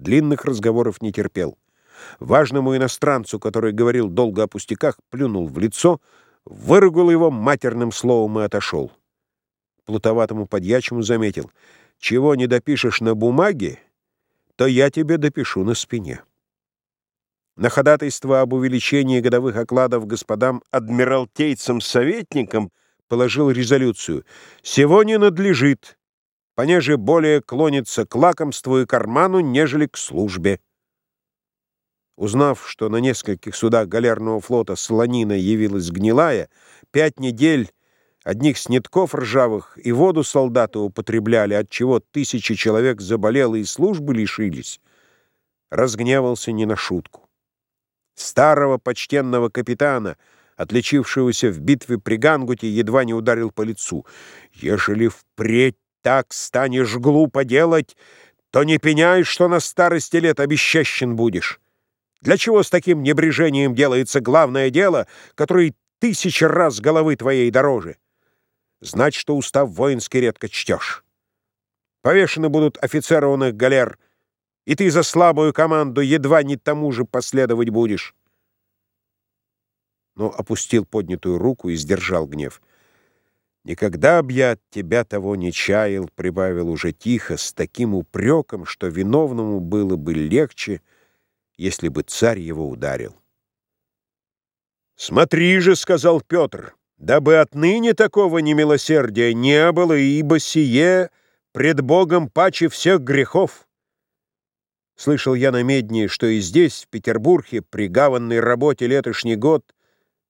длинных разговоров не терпел. Важному иностранцу, который говорил долго о пустяках, плюнул в лицо, выругал его матерным словом и отошел. Плутоватому подьячему заметил, «Чего не допишешь на бумаге, то я тебе допишу на спине». На ходатайство об увеличении годовых окладов господам адмиралтейцам-советникам положил резолюцию «Сего не надлежит, понеже более клонится к лакомству и карману, нежели к службе». Узнав, что на нескольких судах галерного флота солонина явилась гнилая, пять недель одних снитков ржавых и воду солдаты употребляли, от чего тысячи человек заболело и службы лишились, разгневался не на шутку. Старого почтенного капитана — отличившегося в битве при Гангуте, едва не ударил по лицу. «Ежели впредь так станешь глупо делать, то не пеняй, что на старости лет обещащен будешь. Для чего с таким небрежением делается главное дело, которое тысячи раз головы твоей дороже? Знать, что устав воинский редко чтешь. Повешены будут офицерованных галер, и ты за слабую команду едва не тому же последовать будешь» но опустил поднятую руку и сдержал гнев. «Никогда б я от тебя того не чаял», — прибавил уже тихо, с таким упреком, что виновному было бы легче, если бы царь его ударил. «Смотри же», — сказал Петр, — «дабы отныне такого немилосердия не было, ибо сие пред Богом паче всех грехов». Слышал я на медне, что и здесь, в Петербурге, при гаванной работе летошний год —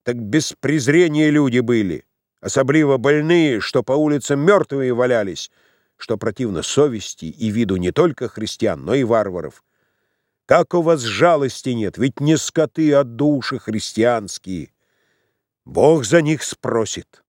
так без презрения люди были, особливо больные, что по улицам мертвые валялись, что противно совести и виду не только христиан, но и варваров. Как у вас жалости нет, ведь не скоты, а души христианские. Бог за них спросит».